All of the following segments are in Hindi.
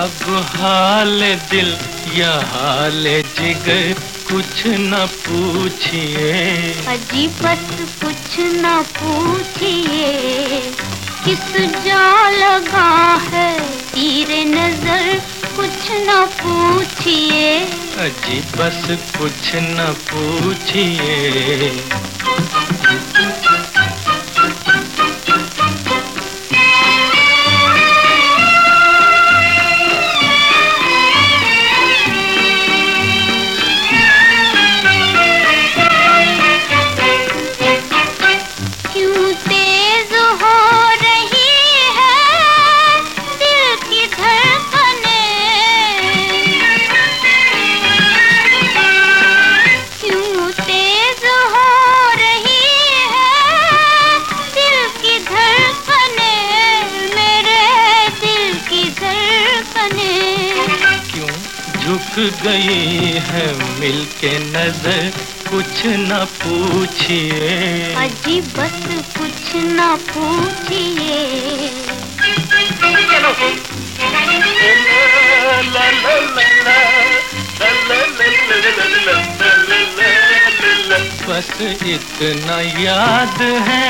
अब हाल दिल या हाल जिगर कुछ न पूछिए। अजी बस कुछ न पूछिए किस जा लगा है? तीरे नज़र कुछ न पूछिए। अजी बस कुछ न पूछिए। झुक गई है मिलके नज़र कुछ न पूछिए। अजी बस कुछ न पूछिए। बस इतना याद है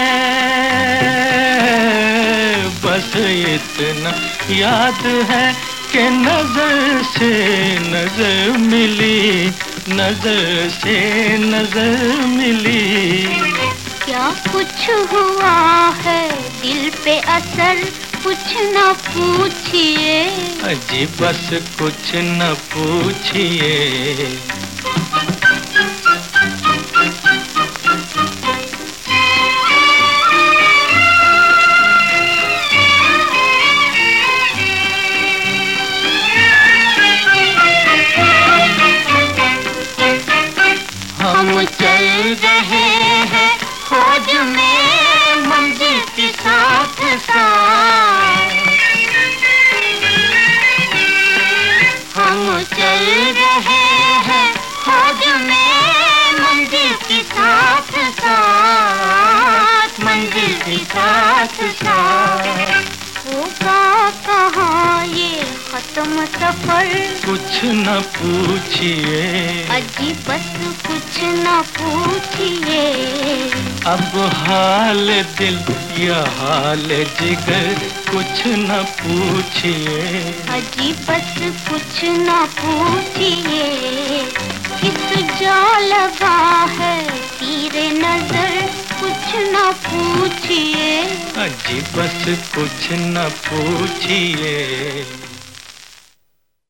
बस इतना याद है। के नज़र से नज़र मिली नज़र से नज़र मिली। क्या कुछ हुआ है दिल पे असर? कुछ न पूछिए। अजी बस कुछ न पूछिए। चल रहे हैं खोज में मंजिल के साथ साथ। खत्म सफ़र कुछ न पूछिए। अजी बस कुछ न पूछिए। अब हाल दिल या हाल जिगर कुछ न पूछिए। अजी बस कुछ न पूछिए। किस जा लगा है तीरे नज़र कुछ न पूछिए। अजी बस कुछ न पूछिए।